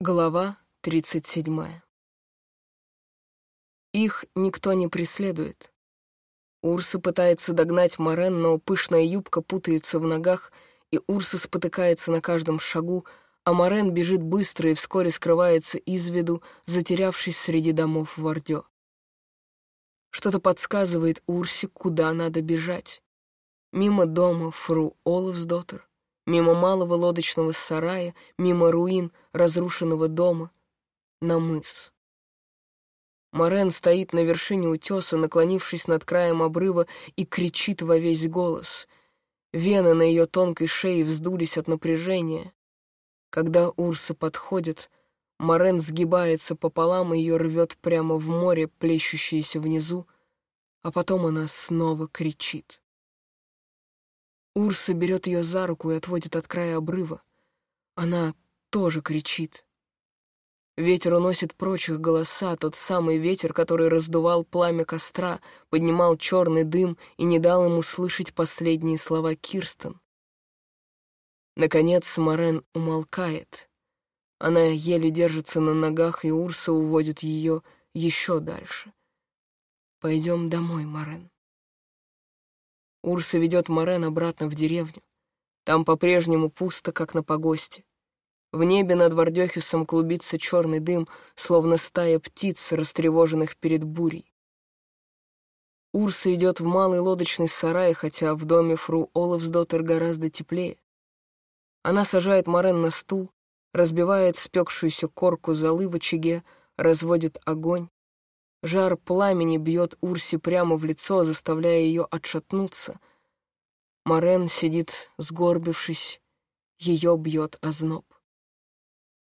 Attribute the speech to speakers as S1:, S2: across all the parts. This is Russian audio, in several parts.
S1: Глава тридцать седьмая. Их никто не преследует. Урса пытается догнать Морен, но пышная юбка путается в ногах, и Урса спотыкается на каждом шагу, а Морен бежит быстро и вскоре скрывается из виду, затерявшись среди домов в Ордё. Что-то подсказывает Урсе, куда надо бежать. Мимо дома фру Олафсдоттер, мимо малого лодочного сарая, мимо руин разрушенного дома, на мыс. Морен стоит на вершине утеса, наклонившись над краем обрыва, и кричит во весь голос. Вены на ее тонкой шее вздулись от напряжения. Когда Урса подходит, Морен сгибается пополам и ее рвет прямо в море, плещущееся внизу, а потом она снова кричит. Урса берет ее за руку и отводит от края обрыва. Она тоже кричит. Ветер уносит прочь их голоса, тот самый ветер, который раздувал пламя костра, поднимал черный дым и не дал ему слышать последние слова Кирстен. Наконец Морен умолкает. Она еле держится на ногах, и Урса уводит ее еще дальше. «Пойдем домой, Морен». Урса ведет Морен обратно в деревню. Там по-прежнему пусто, как на погосте. В небе над Вардехисом клубится черный дым, словно стая птиц, растревоженных перед бурей. Урса идет в малый лодочный сарай, хотя в доме фру Олафсдоттер гораздо теплее. Она сажает Морен на стул, разбивает спекшуюся корку золы в очаге, разводит огонь, Жар пламени бьет Урси прямо в лицо, заставляя ее отшатнуться. Морен сидит, сгорбившись, ее бьет озноб.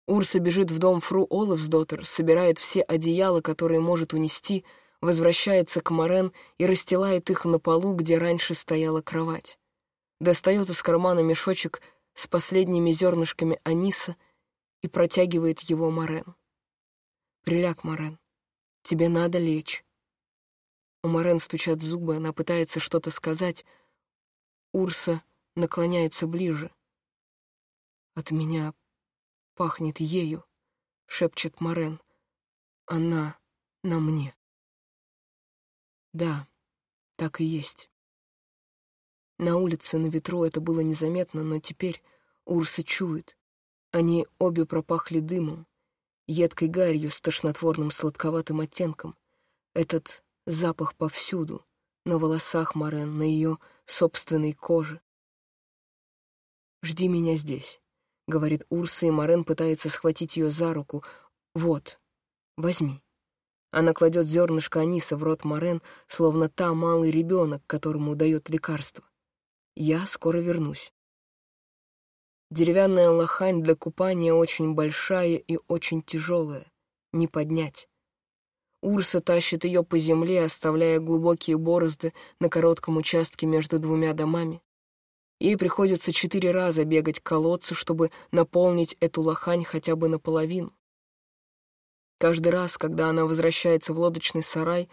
S1: Урса бежит в дом фру Олафсдоттер, собирает все одеяла, которые может унести, возвращается к Морен и расстилает их на полу, где раньше стояла кровать. Достает из кармана мешочек с последними зернышками аниса и протягивает его Морен. «Приляг, Морен. Тебе надо лечь. У Морен стучат зубы, она пытается что-то сказать. Урса наклоняется ближе. От меня пахнет ею, шепчет Морен. Она на мне. Да, так и есть. На улице, на ветру это было незаметно, но теперь Урса чует. Они обе пропахли дымом, едкой гарью с тошнотворным сладковатым оттенком. Этот запах повсюду, на волосах Морен, на ее собственной коже. «Жди меня здесь», — говорит Урса, и Морен пытается схватить ее за руку. «Вот, возьми». Она кладет зернышко аниса в рот Морен, словно та малый ребенок, которому дает лекарство. «Я скоро вернусь». Деревянная лохань для купания очень большая и очень тяжелая, не поднять. Урса тащит ее по земле, оставляя глубокие борозды на коротком участке между двумя домами. Ей приходится четыре раза бегать к колодцу, чтобы наполнить эту лохань хотя бы наполовину. Каждый раз, когда она возвращается в лодочный сарай,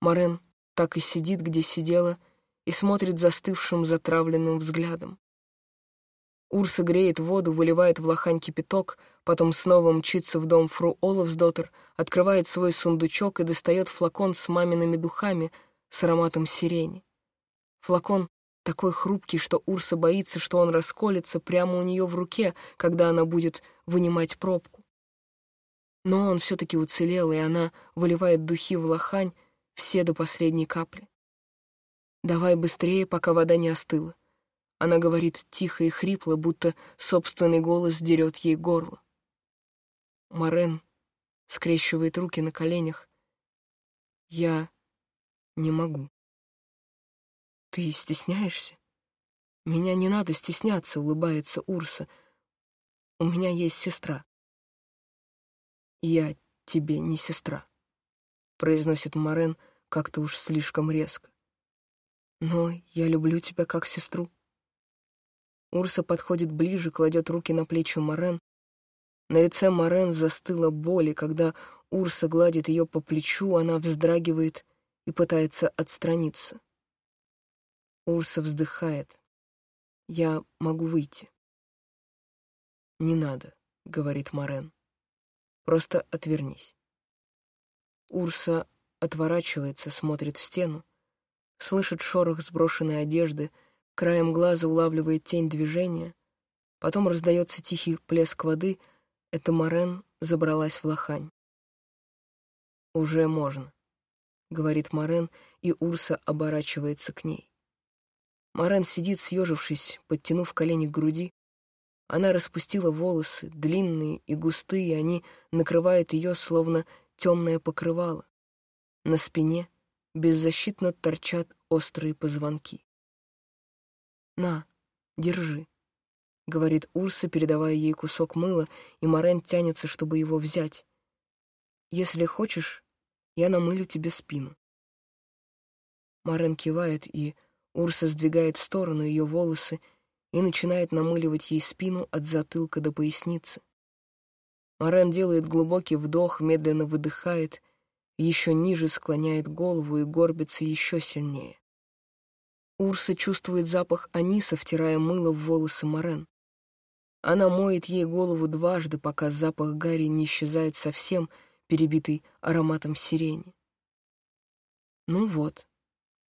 S1: Морен так и сидит, где сидела, и смотрит застывшим затравленным взглядом. Урса греет воду, выливает в лохань кипяток, потом снова мчится в дом фру Олафсдоттер, открывает свой сундучок и достает флакон с мамиными духами с ароматом сирени. Флакон такой хрупкий, что Урса боится, что он расколется прямо у нее в руке, когда она будет вынимать пробку. Но он все-таки уцелел, и она выливает духи в лохань, все до последней капли. «Давай быстрее, пока вода не остыла», она говорит тихо и хрипло, будто собственный голос дерет ей горло. Морен скрещивает руки на коленях. Я не могу. Ты стесняешься? Меня не надо стесняться, улыбается Урса. У меня есть сестра. Я тебе не сестра, произносит Морен как-то уж слишком резко. Но я люблю тебя как сестру. Урса подходит ближе, кладет руки на плечи Морен. На лице Морен застыла боль, и когда Урса гладит ее по плечу, она вздрагивает и пытается отстраниться. Урса вздыхает. «Я могу выйти». «Не надо», — говорит Морен. Просто отвернись. Урса отворачивается, смотрит в стену, слышит шорох сброшенной одежды, краем глаза улавливает тень движения, потом раздается тихий плеск воды, это Морен забралась в лохань. «Уже можно», — говорит Морен, и Урса оборачивается к ней. Морен сидит, съежившись, подтянув колени к груди. Она распустила волосы, длинные и густые, они накрывают ее, словно темное покрывало. На спине беззащитно торчат острые позвонки. «На, держи», — говорит Урса, передавая ей кусок мыла, и Морен тянется, чтобы его взять. «Если хочешь, я намылю тебе спину». Морен кивает, и Урса сдвигает в сторону ее волосы и начинает намыливать ей спину от затылка до поясницы. Морен делает глубокий вдох, медленно выдыхает, еще ниже склоняет голову и горбится еще сильнее. Урса чувствует запах аниса, втирая мыло в волосы Морен. Она моет ей голову дважды, пока запах гари не исчезает совсем, перебитый ароматом сирени. Ну вот,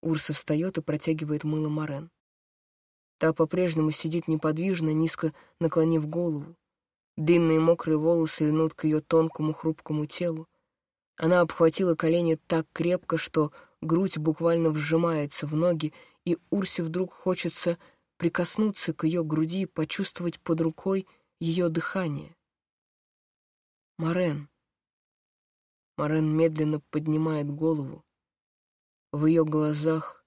S1: Урса встает и протягивает мыло Морен. Та по-прежнему сидит неподвижно, низко наклонив голову. Длинные мокрые волосы льнут к ее тонкому хрупкому телу. Она обхватила колени так крепко, что грудь буквально вжимается в ноги, и Урсе вдруг хочется прикоснуться к ее груди и почувствовать под рукой ее дыхание. Морен. Морен медленно поднимает голову. В ее глазах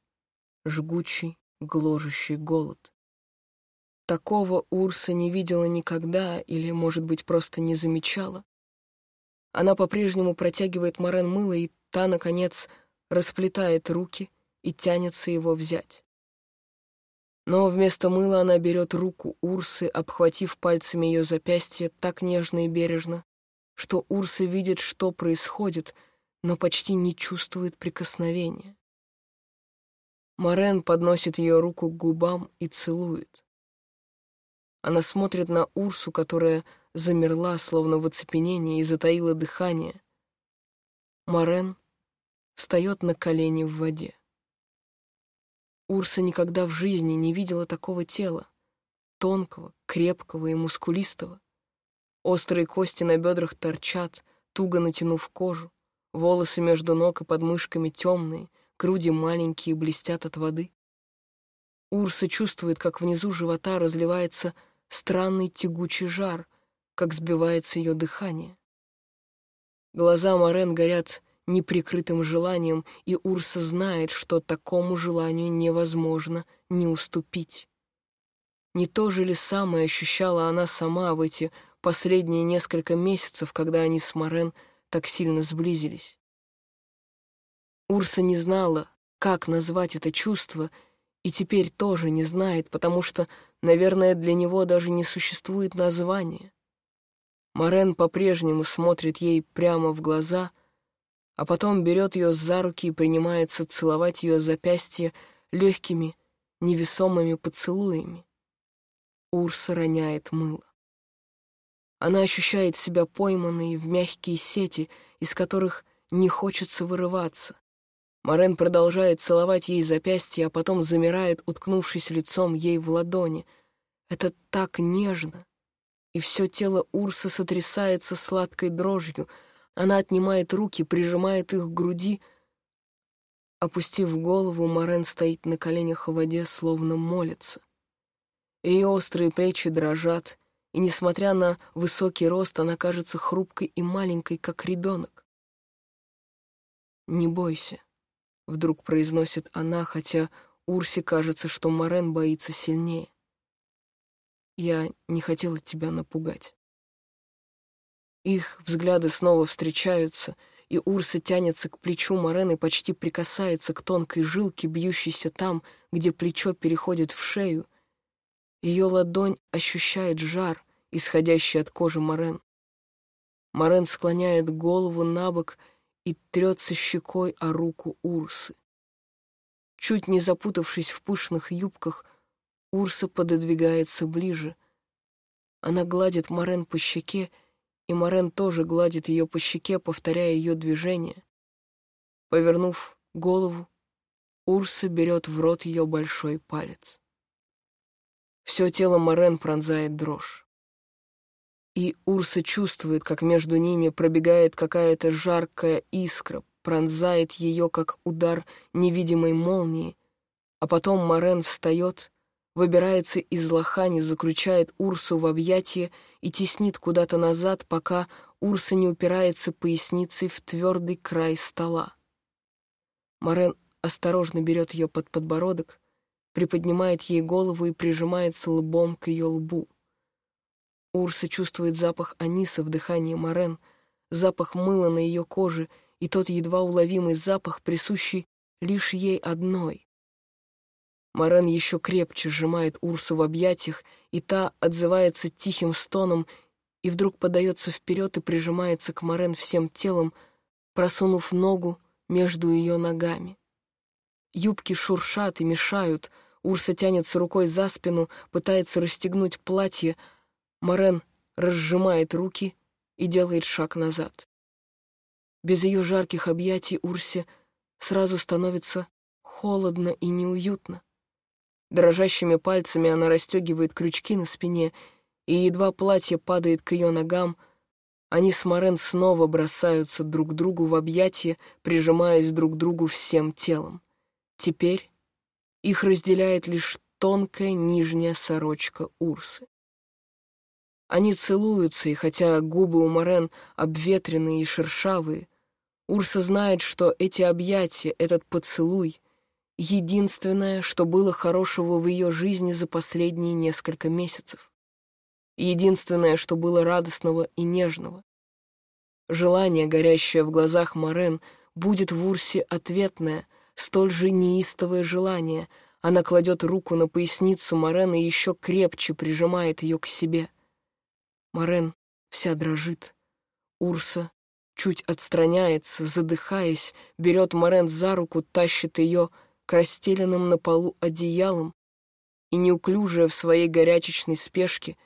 S1: жгучий, гложущий голод. Такого Урса не видела никогда или, может быть, просто не замечала. Она по-прежнему протягивает Морен мыло, и та, наконец, расплетает руки и тянется его взять. Но вместо мыла она берет руку Урсы, обхватив пальцами ее запястье так нежно и бережно, что Урса видит, что происходит, но почти не чувствует прикосновения. Морен подносит ее руку к губам и целует. Она смотрит на Урсу, которая замерла, словно в оцепенении, и затаила дыхание. Морен встает на колени в воде. Урса никогда в жизни не видела такого тела, тонкого, крепкого и мускулистого. Острые кости на бедрах торчат, туго натянув кожу, волосы между ног и подмышками темные, груди маленькие блестят от воды. Урса чувствует, как внизу живота разливается странный тягучий жар, как сбивается ее дыхание. Глаза Морен горят неприкрытым желанием, и Урса знает, что такому желанию невозможно не уступить. Не то же ли самое ощущала она сама в эти последние несколько месяцев, когда они с Морен так сильно сблизились? Урса не знала, как назвать это чувство, и теперь тоже не знает, потому что, наверное, для него даже не существует названия. Морен по-прежнему смотрит ей прямо в глаза, а потом берет ее за руки и принимается целовать ее запястье легкими, невесомыми поцелуями. Урса роняет мыло. Она ощущает себя пойманной в мягкие сети, из которых не хочется вырываться. Морен продолжает целовать ей запястье, а потом замирает, уткнувшись лицом ей в ладони. Это так нежно. И все тело Урса сотрясается сладкой дрожью. Она отнимает руки, прижимает их к груди. Опустив голову, Морен стоит на коленях в воде, словно молится. Ее острые плечи дрожат, и, несмотря на высокий рост, она кажется хрупкой и маленькой, как ребенок. «Не бойся», Вдруг произносит она, хотя Урсе кажется, что Морен боится сильнее. Я не хотела тебя напугать. Их взгляды снова встречаются, и Урса тянется к плечу Морен и почти прикасается к тонкой жилке, бьющейся там, где плечо переходит в шею. Ее ладонь ощущает жар, исходящий от кожи Морен. Морен склоняет голову на бок и трется щекой о руку Урсы. Чуть не запутавшись в пышных юбках, Урса пододвигается ближе. Она гладит Морен по щеке, и Морен тоже гладит ее по щеке, повторяя ее движение. Повернув голову, Урса берет в рот ее большой палец. Все тело Морен пронзает дрожь. И Урса чувствует, как между ними пробегает какая-то жаркая искра, пронзает ее, как удар невидимой молнии, а потом Морен встает, выбирается из лохани, заключает Урсу в объятия и теснит куда-то назад, пока Урса не упирается поясницей в твердый край стола. Морен осторожно берет ее под подбородок, приподнимает ей голову и прижимается лбом к ее лбу. Урса чувствует запах аниса в дыхании Морен, запах мыла на ее коже и тот едва уловимый запах, присущий лишь ей одной. Морен еще крепче сжимает Урсу в объятиях, и та отзывается тихим стоном и вдруг подается вперед и прижимается к Морен всем телом, просунув ногу между ее ногами. Юбки шуршат и мешают, Урса тянется рукой за спину, пытается расстегнуть платье. Морен разжимает руки и делает шаг назад. Без ее жарких объятий Урсе сразу становится холодно и неуютно. Дрожащими пальцами она расстегивает крючки на спине, и едва платье падает к ее ногам, они с Морен снова бросаются друг другу в объятия, прижимаясь друг к другу всем телом. Теперь их разделяет лишь тонкая нижняя сорочка Урсы. Они целуются, и хотя губы у Морен обветренные и шершавые, Урса знает, что эти объятия, этот поцелуй — единственное, что было хорошего в ее жизни за последние несколько месяцев. Единственное, что было радостного и нежного. Желание, горящее в глазах Морен, будет в Урсе ответное, столь же неистовое желание. Она кладет руку на поясницу Морен и еще крепче прижимает ее к себе. Морен вся дрожит. Урса чуть отстраняется, задыхаясь, берет Морен за руку, тащит ее к расстеленным на полу одеялам и, неуклюжая в своей горячечной спешке,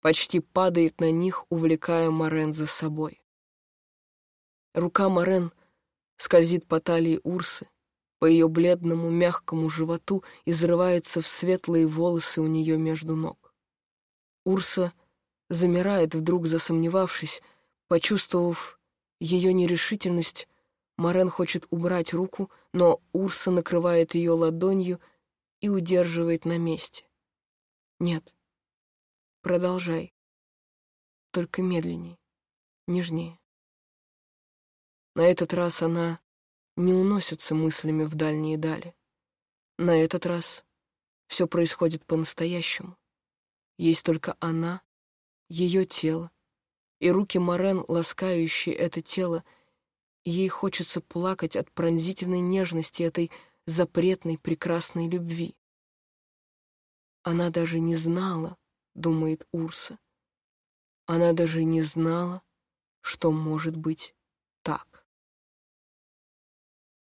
S1: почти падает на них, увлекая Морен за собой. Рука Морен скользит по талии Урсы, по ее бледному мягкому животу и взрывается в светлые волосы у нее между ног. Урса замирает, вдруг засомневавшись, почувствовав ее нерешительность, Морен хочет убрать руку, но Урса накрывает ее ладонью и удерживает на месте. «Нет, продолжай. Только медленней, нежнее». На этот раз она не уносится мыслями в дальние дали. На этот раз все происходит по-настоящему. Есть только она, ее тело, и руки Морен, ласкающие это тело, ей хочется плакать от пронзительной нежности этой запретной прекрасной любви. Она даже не знала, думает Урса, она даже не знала, что может быть